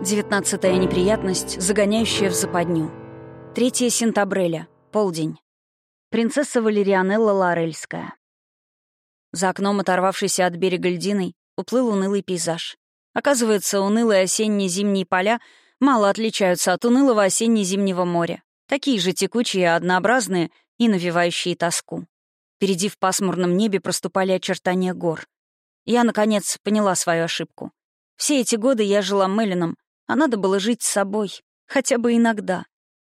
Девятнадцатая неприятность, загоняющая в западню. Третье сентябреля. Полдень. Принцесса Валерианелла Лорельская. За окном, оторвавшийся от берега льдиной, уплыл унылый пейзаж. Оказывается, унылые осенние зимние поля мало отличаются от унылого осенне-зимнего моря. Такие же текучие, однообразные и навевающие тоску. Впереди в пасмурном небе проступали очертания гор. Я, наконец, поняла свою ошибку. Все эти годы я жила Мелином, а надо было жить с собой, хотя бы иногда.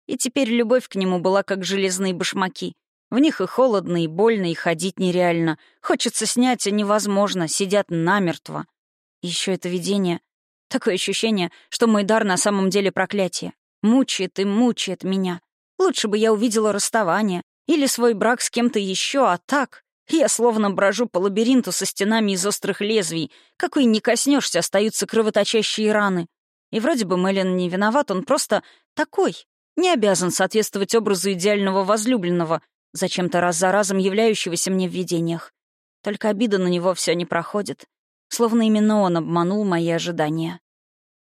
И теперь любовь к нему была как железные башмаки. В них и холодно, и больно, и ходить нереально. Хочется снять, а невозможно, сидят намертво. Еще это видение. Такое ощущение, что мой дар на самом деле проклятие. Мучает и мучает меня. Лучше бы я увидела расставание или свой брак с кем-то еще, а так... Я словно брожу по лабиринту со стенами из острых лезвий. Какой не коснешься, остаются кровоточащие раны. И вроде бы Мэлен не виноват, он просто такой. Не обязан соответствовать образу идеального возлюбленного, зачем-то раз за разом являющегося мне в видениях. Только обида на него все не проходит. Словно именно он обманул мои ожидания.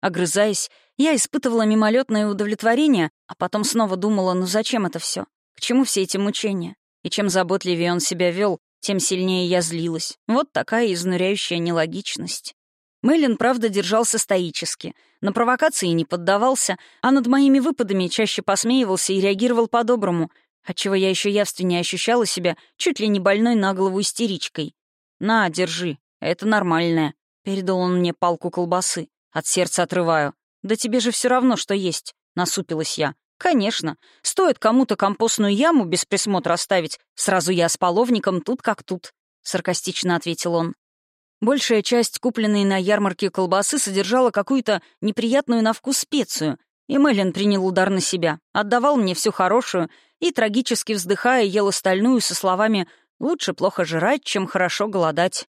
Огрызаясь, я испытывала мимолетное удовлетворение, а потом снова думала, ну зачем это все? К чему все эти мучения? И чем заботливее он себя вел, тем сильнее я злилась. Вот такая изнуряющая нелогичность. Мэлен, правда, держался стоически, на провокации не поддавался, а над моими выпадами чаще посмеивался и реагировал по-доброму, отчего я еще явственнее ощущала себя чуть ли не больной на голову истеричкой. «На, держи, это нормальное», — передал он мне палку колбасы. «От сердца отрываю». «Да тебе же все равно, что есть», — насупилась я. «Конечно. Стоит кому-то компостную яму без присмотра оставить, сразу я с половником тут как тут», — саркастично ответил он. Большая часть купленной на ярмарке колбасы содержала какую-то неприятную на вкус специю, и Мэлен принял удар на себя, отдавал мне всю хорошую и, трагически вздыхая, ел остальную со словами «лучше плохо жрать, чем хорошо голодать».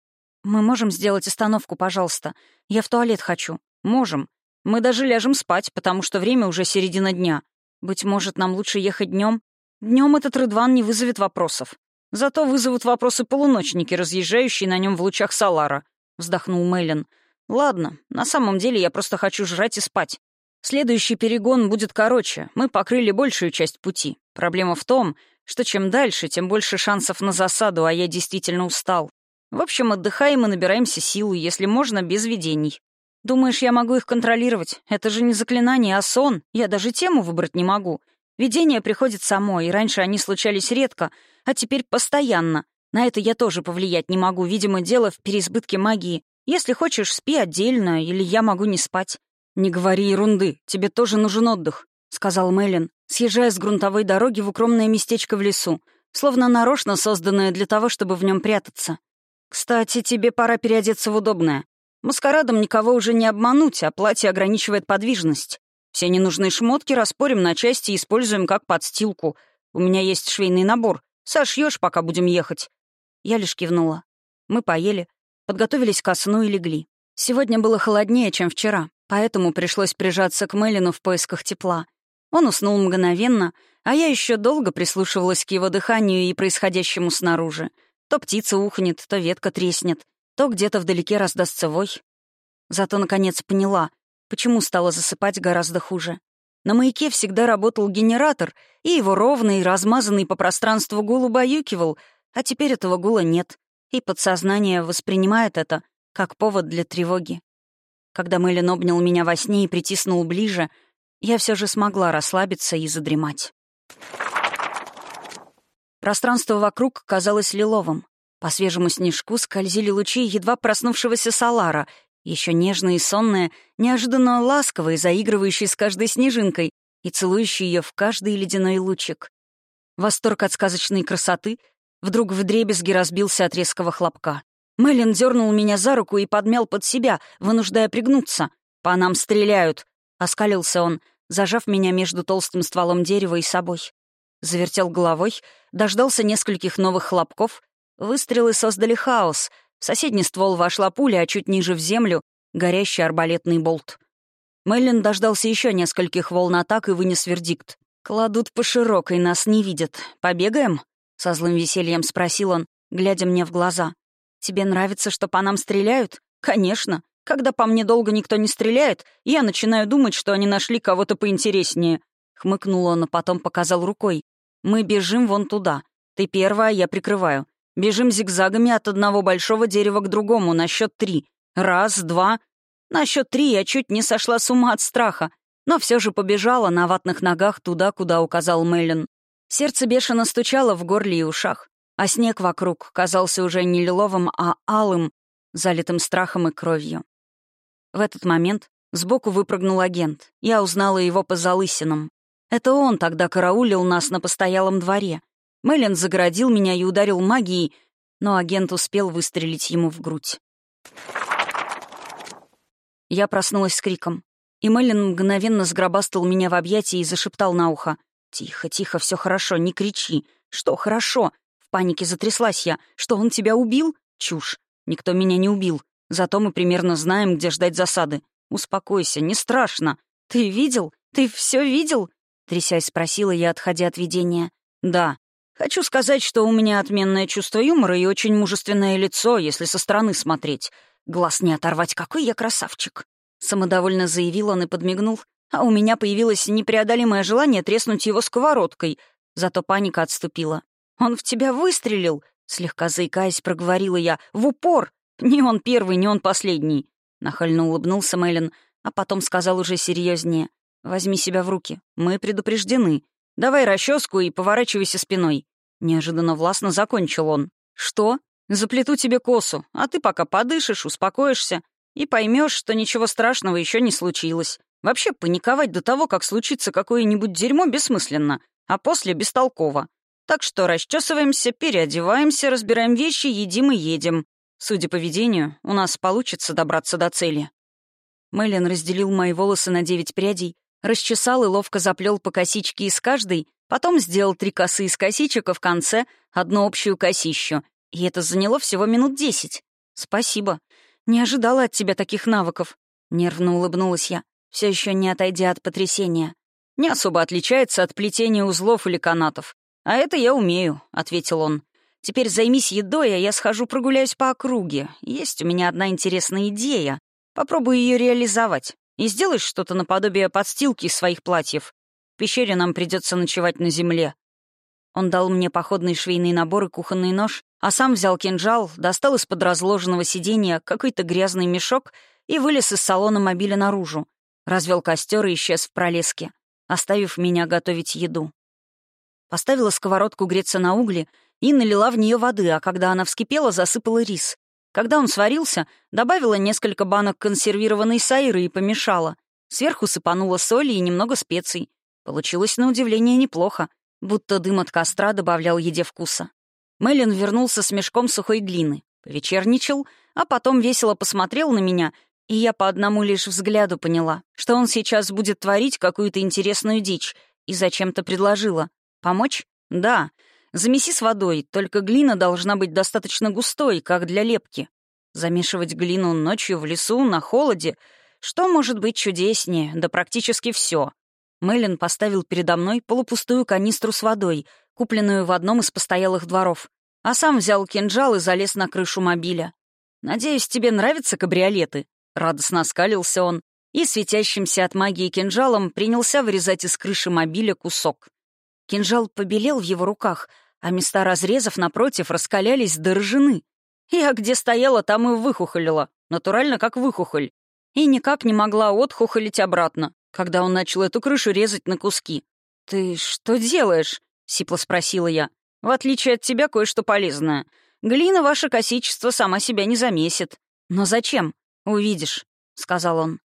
«Мы можем сделать остановку, пожалуйста? Я в туалет хочу». «Можем. Мы даже ляжем спать, потому что время уже середина дня. Быть может, нам лучше ехать днем? Днем этот Рыдван не вызовет вопросов. Зато вызовут вопросы полуночники, разъезжающие на нем в лучах Салара», — вздохнул Мэлен. «Ладно, на самом деле я просто хочу жрать и спать. Следующий перегон будет короче, мы покрыли большую часть пути. Проблема в том, что чем дальше, тем больше шансов на засаду, а я действительно устал. В общем, отдыхаем и набираемся силы, если можно, без видений. Думаешь, я могу их контролировать? Это же не заклинание, а сон. Я даже тему выбрать не могу. Видение приходит само, и раньше они случались редко, а теперь постоянно. На это я тоже повлиять не могу, видимо, дело в переизбытке магии. Если хочешь, спи отдельно, или я могу не спать». «Не говори ерунды, тебе тоже нужен отдых», — сказал Мэлен, съезжая с грунтовой дороги в укромное местечко в лесу, словно нарочно созданное для того, чтобы в нем прятаться. «Кстати, тебе пора переодеться в удобное. Маскарадом никого уже не обмануть, а платье ограничивает подвижность. Все ненужные шмотки распорим на части и используем как подстилку. У меня есть швейный набор. Сошьешь, пока будем ехать». Я лишь кивнула. Мы поели, подготовились ко сну и легли. Сегодня было холоднее, чем вчера, поэтому пришлось прижаться к Мелину в поисках тепла. Он уснул мгновенно, а я еще долго прислушивалась к его дыханию и происходящему снаружи. То птица ухнет, то ветка треснет, то где-то вдалеке раздастся вой. Зато, наконец, поняла — почему стало засыпать гораздо хуже. На маяке всегда работал генератор, и его ровный, размазанный по пространству гул убаюкивал, а теперь этого гула нет, и подсознание воспринимает это как повод для тревоги. Когда Мэлен обнял меня во сне и притиснул ближе, я все же смогла расслабиться и задремать. Пространство вокруг казалось лиловым. По свежему снежку скользили лучи едва проснувшегося Салара, еще нежная и сонная, неожиданно ласковая, заигрывающая с каждой снежинкой и целующая ее в каждый ледяной лучик. Восторг от сказочной красоты вдруг вдребезги разбился от резкого хлопка. Мэлен дернул меня за руку и подмял под себя, вынуждая пригнуться. «По нам стреляют!» — оскалился он, зажав меня между толстым стволом дерева и собой. Завертел головой, дождался нескольких новых хлопков. Выстрелы создали хаос — в соседний ствол вошла пуля, а чуть ниже в землю — горящий арбалетный болт. Мэллин дождался еще нескольких волн атак и вынес вердикт. «Кладут по широкой, нас не видят. Побегаем?» — со злым весельем спросил он, глядя мне в глаза. «Тебе нравится, что по нам стреляют? «Конечно. Когда по мне долго никто не стреляет, я начинаю думать, что они нашли кого-то поинтереснее». Хмыкнул он, а потом показал рукой. «Мы бежим вон туда. Ты первая, я прикрываю. Бежим зигзагами от одного большого дерева к другому на счет три. Раз, два. На счет три я чуть не сошла с ума от страха, но все же побежала на ватных ногах туда, куда указал Меллен. Сердце бешено стучало в горле и ушах, а снег вокруг казался уже не лиловым, а алым, залитым страхом и кровью. В этот момент сбоку выпрыгнул агент. Я узнала его по залысинам. Это он тогда караулил нас на постоялом дворе — Мэлен загородил меня и ударил магией, но агент успел выстрелить ему в грудь. Я проснулась с криком, и Мэлен мгновенно сгробастал меня в объятии и зашептал на ухо. «Тихо, тихо, все хорошо, не кричи. Что хорошо?» В панике затряслась я. «Что, он тебя убил?» «Чушь. Никто меня не убил. Зато мы примерно знаем, где ждать засады. Успокойся, не страшно. Ты видел? Ты все видел?» Трясясь, спросила я, отходя от видения. «Да», Хочу сказать, что у меня отменное чувство юмора и очень мужественное лицо, если со стороны смотреть. Глаз не оторвать, какой я красавчик. Самодовольно заявил он и подмигнул, а у меня появилось непреодолимое желание треснуть его сковородкой. Зато паника отступила. «Он в тебя выстрелил!» Слегка заикаясь, проговорила я. «В упор! Не он первый, не он последний!» Нахально улыбнулся Мэлен, а потом сказал уже серьезнее. «Возьми себя в руки. Мы предупреждены. Давай расческу и поворачивайся спиной». Неожиданно властно закончил он. «Что? Заплету тебе косу, а ты пока подышишь, успокоишься и поймешь, что ничего страшного еще не случилось. Вообще паниковать до того, как случится какое-нибудь дерьмо, бессмысленно, а после бестолково. Так что расчесываемся, переодеваемся, разбираем вещи, едим и едем. Судя по видению, у нас получится добраться до цели». Мэлен разделил мои волосы на девять прядей, расчесал и ловко заплел по косичке из каждой, потом сделал три косы из косичек, а в конце — одну общую косищу. И это заняло всего минут десять. Спасибо. Не ожидала от тебя таких навыков. Нервно улыбнулась я, все еще не отойдя от потрясения. Не особо отличается от плетения узлов или канатов. А это я умею, ответил он. Теперь займись едой, а я схожу прогуляюсь по округе. Есть у меня одна интересная идея. Попробую ее реализовать. И сделаешь что-то наподобие подстилки из своих платьев. В пещере нам придется ночевать на земле». Он дал мне походный швейный набор и кухонный нож, а сам взял кинжал, достал из-под разложенного сиденья какой-то грязный мешок и вылез из салона мобиля наружу. Развел костер и исчез в пролеске, оставив меня готовить еду. Поставила сковородку греться на угли и налила в нее воды, а когда она вскипела, засыпала рис. Когда он сварился, добавила несколько банок консервированной сайры и помешала. Сверху сыпанула соли и немного специй. Получилось на удивление неплохо, будто дым от костра добавлял еде вкуса. Мэлен вернулся с мешком сухой глины, повечерничал, а потом весело посмотрел на меня, и я по одному лишь взгляду поняла, что он сейчас будет творить какую-то интересную дичь, и зачем-то предложила. «Помочь? Да. Замеси с водой, только глина должна быть достаточно густой, как для лепки. Замешивать глину ночью в лесу, на холоде. Что может быть чудеснее? Да практически все. Мэлен поставил передо мной полупустую канистру с водой, купленную в одном из постоялых дворов, а сам взял кинжал и залез на крышу мобиля. «Надеюсь, тебе нравятся кабриолеты?» Радостно оскалился он и, светящимся от магии кинжалом, принялся вырезать из крыши мобиля кусок. Кинжал побелел в его руках — а места разрезов, напротив, раскалялись до ржаны. Я где стояла, там и выхухолила, натурально как выхухоль. И никак не могла отхухолить обратно, когда он начал эту крышу резать на куски. «Ты что делаешь?» — сипло спросила я. «В отличие от тебя, кое-что полезное. Глина ваше косичество сама себя не замесит. Но зачем? Увидишь», — сказал он.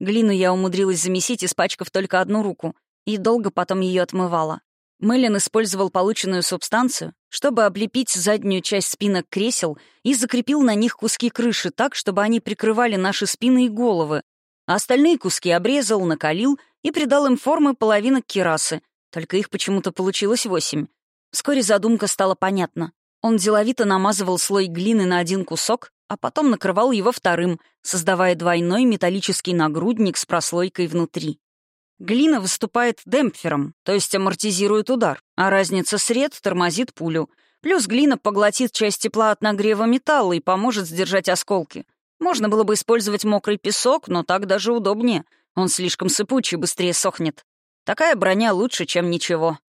Глину я умудрилась замесить, испачкав только одну руку, и долго потом ее отмывала. Мэлен использовал полученную субстанцию, чтобы облепить заднюю часть спинок кресел и закрепил на них куски крыши так, чтобы они прикрывали наши спины и головы. А остальные куски обрезал, накалил и придал им формы половинок керасы, только их почему-то получилось восемь. Вскоре задумка стала понятна. Он деловито намазывал слой глины на один кусок, а потом накрывал его вторым, создавая двойной металлический нагрудник с прослойкой внутри. Глина выступает демпфером, то есть амортизирует удар, а разница сред тормозит пулю. Плюс глина поглотит часть тепла от нагрева металла и поможет сдержать осколки. Можно было бы использовать мокрый песок, но так даже удобнее. Он слишком сыпучий, быстрее сохнет. Такая броня лучше, чем ничего.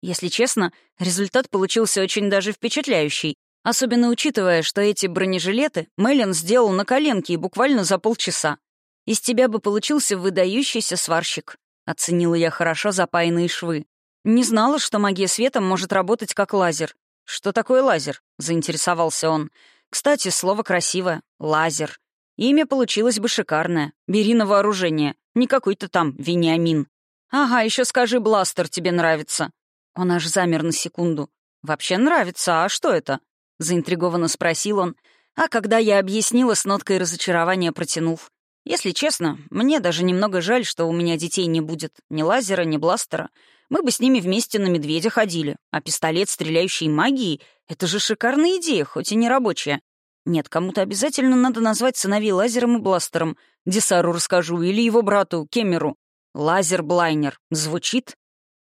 Если честно, результат получился очень даже впечатляющий. Особенно учитывая, что эти бронежилеты Мэлен сделал на коленке и буквально за полчаса. Из тебя бы получился выдающийся сварщик. Оценила я хорошо запаянные швы. Не знала, что магия света может работать как лазер. Что такое лазер? Заинтересовался он. Кстати, слово красивое. Лазер. Имя получилось бы шикарное. Бери на вооружение. Не какой-то там Вениамин. Ага, еще скажи, бластер тебе нравится. Он аж замер на секунду. Вообще нравится, а что это? Заинтригованно спросил он, а когда я объяснила, с ноткой разочарования протянул. Если честно, мне даже немного жаль, что у меня детей не будет. Ни лазера, ни бластера. Мы бы с ними вместе на медведя ходили. А пистолет, стреляющий магией, — это же шикарная идея, хоть и не рабочая. Нет, кому-то обязательно надо назвать сыновей лазером и бластером. Десару расскажу, или его брату, Кемеру. Лазер-блайнер. Звучит?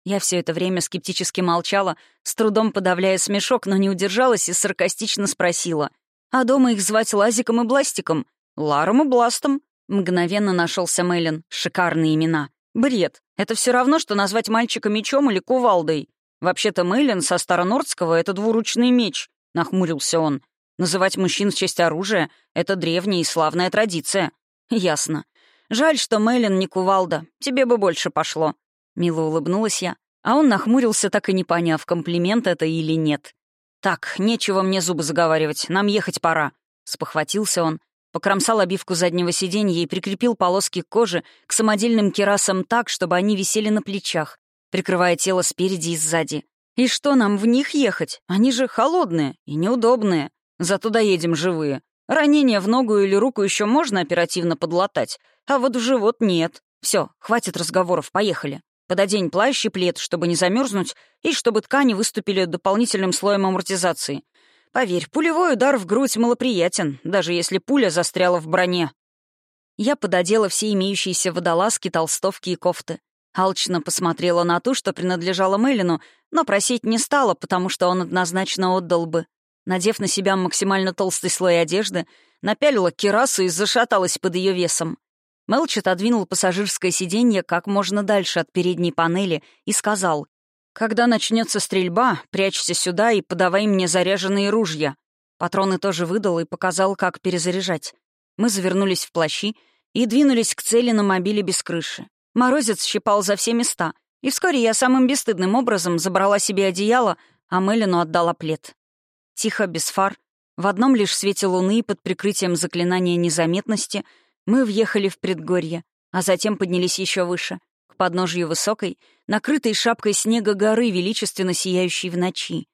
Я все это время скептически молчала, с трудом подавляя смешок, но не удержалась и саркастично спросила. «А дома их звать Лазиком и Бластиком?» «Ларом и Бластом», — мгновенно нашелся Мэлен. «Шикарные имена. Бред. Это все равно, что назвать мальчика мечом или кувалдой. Вообще-то Мэлен со старонордского — это двуручный меч», — нахмурился он. «Называть мужчин в честь оружия — это древняя и славная традиция». «Ясно. Жаль, что Мэлен не кувалда. Тебе бы больше пошло. Мило улыбнулась я, а он нахмурился, так и не поняв, комплимент это или нет. «Так, нечего мне зубы заговаривать, нам ехать пора», — спохватился он, покромсал обивку заднего сиденья и прикрепил полоски кожи к самодельным керасам так, чтобы они висели на плечах, прикрывая тело спереди и сзади. «И что нам в них ехать? Они же холодные и неудобные. Зато доедем живые. Ранение в ногу или руку еще можно оперативно подлатать, а вот в живот нет. Все, хватит разговоров, поехали». Пододень плащ и плед, чтобы не замерзнуть, и чтобы ткани выступили дополнительным слоем амортизации. Поверь, пулевой удар в грудь малоприятен, даже если пуля застряла в броне. Я пододела все имеющиеся водолазки, толстовки и кофты. Алчно посмотрела на ту, что принадлежала Мелину, но просить не стала, потому что он однозначно отдал бы. Надев на себя максимально толстый слой одежды, напялила кирасу и зашаталась под ее весом. Мелч отодвинул пассажирское сиденье как можно дальше от передней панели и сказал, «Когда начнется стрельба, прячься сюда и подавай мне заряженные ружья». Патроны тоже выдал и показал, как перезаряжать. Мы завернулись в плащи и двинулись к цели на мобиле без крыши. Морозец щипал за все места, и вскоре я самым бесстыдным образом забрала себе одеяло, а Мелину отдала плед. Тихо, без фар, в одном лишь свете луны под прикрытием заклинания незаметности — мы въехали в предгорье, а затем поднялись еще выше, подножью высокой, накрытой шапкой снега горы, величественно сияющей в ночи.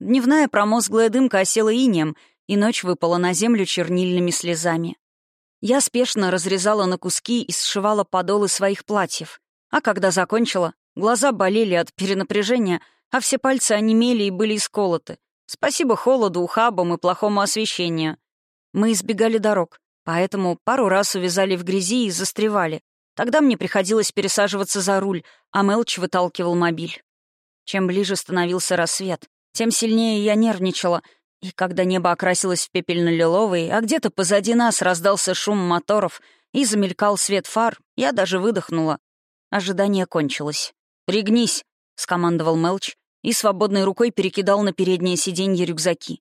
Дневная промозглая дымка осела инеем, и ночь выпала на землю чернильными слезами. Я спешно разрезала на куски и сшивала подолы своих платьев. А когда закончила, глаза болели от перенапряжения, а все пальцы онемели и были исколоты. Спасибо холоду, ухабам и плохому освещению. Мы избегали дорог, Поэтому пару раз увязали в грязи и застревали. Тогда мне приходилось пересаживаться за руль, а Мелч выталкивал мобиль. Чем ближе становился рассвет, тем сильнее я нервничала, и когда небо окрасилось в пепельно-лиловый, а где-то позади нас раздался шум моторов и замелькал свет фар, я даже выдохнула. Ожидание кончилось. «Пригнись», — скомандовал Мелч и свободной рукой перекидал на переднее сиденье рюкзаки.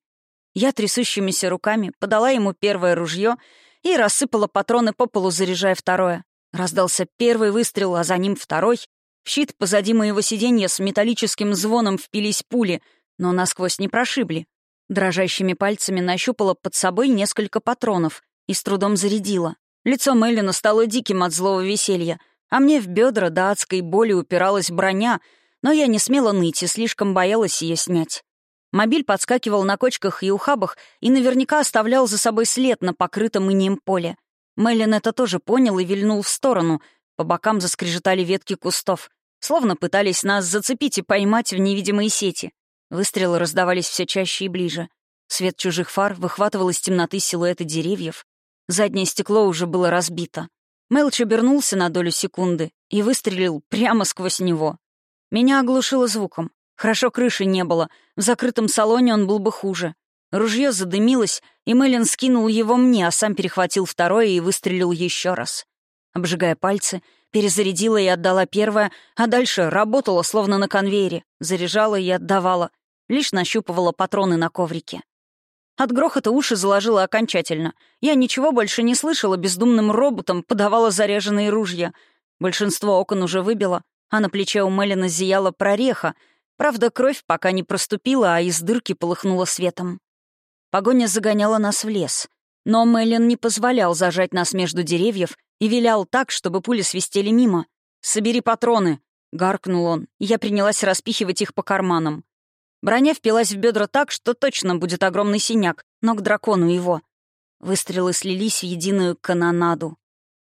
Я трясущимися руками подала ему первое ружье и рассыпала патроны по полу, заряжая второе. Раздался первый выстрел, а за ним второй. В щит позади моего сиденья с металлическим звоном впились пули, но насквозь не прошибли. Дрожащими пальцами нащупала под собой несколько патронов и с трудом зарядила. Лицо Меллина стало диким от злого веселья, а мне в бедра до адской боли упиралась броня, но я не смела ныть и слишком боялась ее снять. Мобиль подскакивал на кочках и ухабах и наверняка оставлял за собой след на покрытом инеем поле. Мэлен это тоже понял и вильнул в сторону. По бокам заскрежетали ветки кустов, словно пытались нас зацепить и поймать в невидимые сети. Выстрелы раздавались все чаще и ближе. Свет чужих фар выхватывал из темноты силуэты деревьев. Заднее стекло уже было разбито. Мелч обернулся на долю секунды и выстрелил прямо сквозь него. Меня оглушило звуком. Хорошо крыши не было, в закрытом салоне он был бы хуже. Ружье задымилось, и Мэлен скинул его мне, а сам перехватил второе и выстрелил еще раз. Обжигая пальцы, перезарядила и отдала первое, а дальше работала, словно на конвейере, заряжала и отдавала, лишь нащупывала патроны на коврике. От грохота уши заложила окончательно. Я ничего больше не слышала, бездумным роботом подавала заряженные ружья. Большинство окон уже выбило, а на плече у Мелина зияла прореха. Правда, кровь пока не проступила, а из дырки полыхнула светом. Погоня загоняла нас в лес. Но Мэлен не позволял зажать нас между деревьев и вилял так, чтобы пули свистели мимо. «Собери патроны!» — гаркнул он, я принялась распихивать их по карманам. Броня впилась в бедра так, что точно будет огромный синяк, но к дракону его. Выстрелы слились в единую канонаду.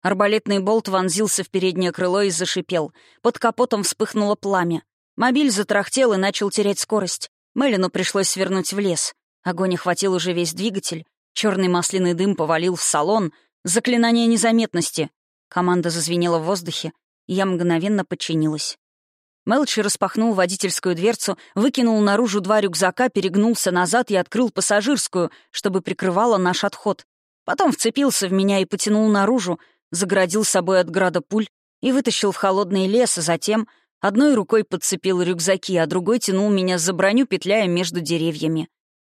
Арбалетный болт вонзился в переднее крыло и зашипел. Под капотом вспыхнуло пламя. Мобиль затрахтел и начал терять скорость. Мелину пришлось свернуть в лес. Огонь охватил уже весь двигатель. Черный масляный дым повалил в салон. Заклинание незаметности. Команда зазвенела в воздухе, я мгновенно подчинилась. Мелчи распахнул водительскую дверцу, выкинул наружу два рюкзака, перегнулся назад и открыл пассажирскую, чтобы прикрывала наш отход. Потом вцепился в меня и потянул наружу, загородил собой от града пуль и вытащил в холодный лес, а затем одной рукой подцепил рюкзаки, а другой тянул меня за броню, петляя между деревьями.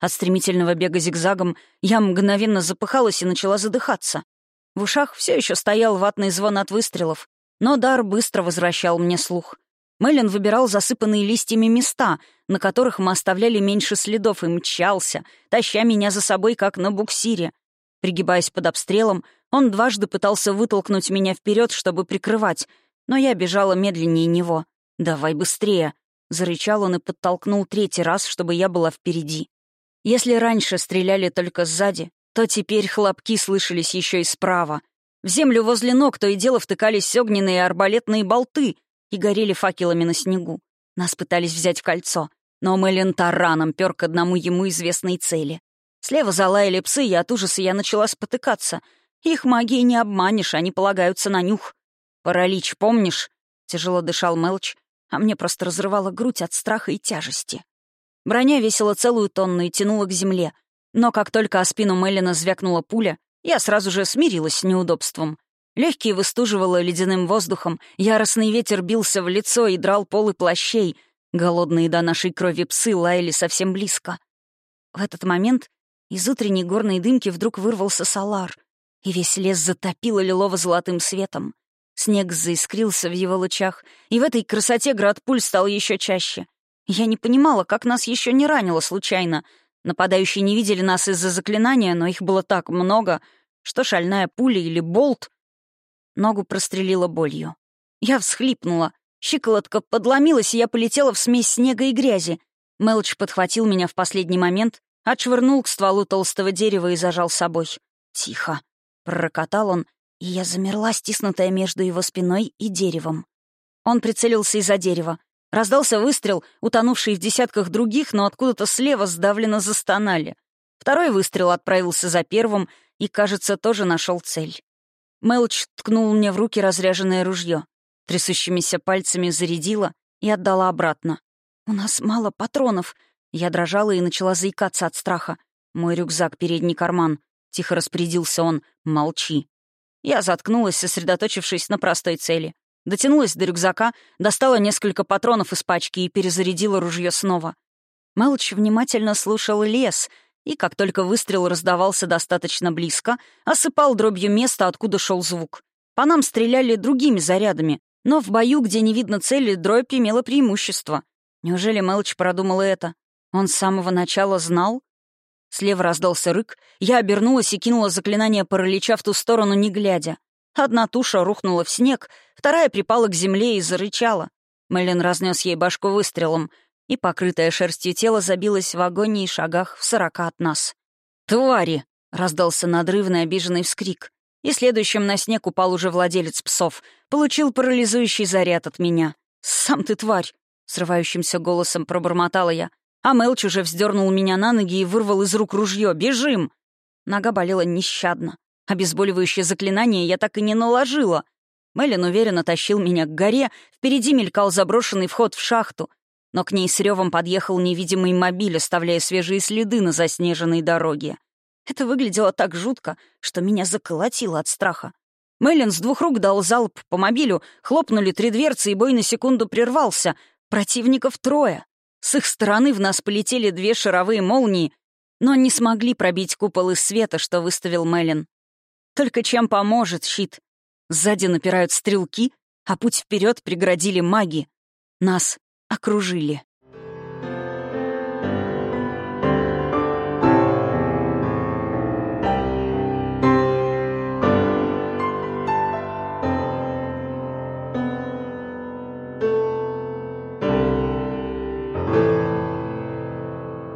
От стремительного бега зигзагом я мгновенно запыхалась и начала задыхаться. В ушах все еще стоял ватный звон от выстрелов, но дар быстро возвращал мне слух — Мэлен выбирал засыпанные листьями места, на которых мы оставляли меньше следов, и мчался, таща меня за собой, как на буксире. Пригибаясь под обстрелом, он дважды пытался вытолкнуть меня вперед, чтобы прикрывать, но я бежала медленнее него. «Давай быстрее!» — зарычал он и подтолкнул третий раз, чтобы я была впереди. Если раньше стреляли только сзади, то теперь хлопки слышались еще и справа. В землю возле ног то и дело втыкались огненные арбалетные болты — и горели факелами на снегу. Нас пытались взять в кольцо, но Мэлен тараном пёр к одному ему известной цели. Слева залаяли псы, и от ужаса я начала спотыкаться. Их магии не обманешь, они полагаются на нюх. «Паралич, помнишь?» — тяжело дышал Мелч, а мне просто разрывала грудь от страха и тяжести. Броня весила целую тонну и тянула к земле, но как только о спину Меллина звякнула пуля, я сразу же смирилась с неудобством. Легкие выстуживало ледяным воздухом, яростный ветер бился в лицо и драл полы плащей. Голодные до нашей крови псы лаяли совсем близко. В этот момент из утренней горной дымки вдруг вырвался салар, и весь лес затопило лилово-золотым светом. Снег заискрился в его лучах, и в этой красоте град пуль стал еще чаще. Я не понимала, как нас еще не ранило случайно. Нападающие не видели нас из-за заклинания, но их было так много, что шальная пуля или болт Ногу прострелила болью. Я всхлипнула. Щиколотка подломилась, и я полетела в смесь снега и грязи. Мелч подхватил меня в последний момент, отшвырнул к стволу толстого дерева и зажал собой. «Тихо!» — пророкотал он, и я замерла, стиснутая между его спиной и деревом. Он прицелился из-за дерева. Раздался выстрел, утонувший в десятках других, но откуда-то слева сдавленно застонали. Второй выстрел отправился за первым и, кажется, тоже нашел цель. Мелч ткнул мне в руки разряженное ружье, трясущимися пальцами зарядила и отдала обратно. «У нас мало патронов». Я дрожала и начала заикаться от страха. «Мой рюкзак, передний карман». Тихо распорядился он. «Молчи». Я заткнулась, сосредоточившись на простой цели. Дотянулась до рюкзака, достала несколько патронов из пачки и перезарядила ружье снова. Мелч внимательно слушал лес — и, как только выстрел раздавался достаточно близко, осыпал дробью место, откуда шел звук. По нам стреляли другими зарядами, но в бою, где не видно цели, дробь имела преимущество. Неужели Мелч продумал это? Он с самого начала знал? Слева раздался рык, я обернулась и кинула заклинание паралича в ту сторону, не глядя. Одна туша рухнула в снег, вторая припала к земле и зарычала. Мэлен разнес ей башку выстрелом — и покрытое шерстью тело забилось в агонии шагах в сорока от нас. «Твари!» — раздался надрывный обиженный вскрик. И следующим на снег упал уже владелец псов. Получил парализующий заряд от меня. «Сам ты тварь!» — срывающимся голосом пробормотала я. А Мелч уже вздернул меня на ноги и вырвал из рук ружье. «Бежим!» Нога болела нещадно. Обезболивающее заклинание я так и не наложила. Мэлен уверенно тащил меня к горе, впереди мелькал заброшенный вход в шахту. но к ней с ревом подъехал невидимый мобиль, оставляя свежие следы на заснеженной дороге. Это выглядело так жутко, что меня заколотило от страха. Мэлен с двух рук дал залп по мобилю, хлопнули три дверцы, и бой на секунду прервался. Противников трое. С их стороны в нас полетели две шаровые молнии, но не смогли пробить купол из света, что выставил Мэлен. Только чем поможет щит? Сзади напирают стрелки, а путь вперед преградили маги. Нас окружили.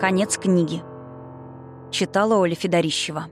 Конец книги. Читала Оля Федорищева.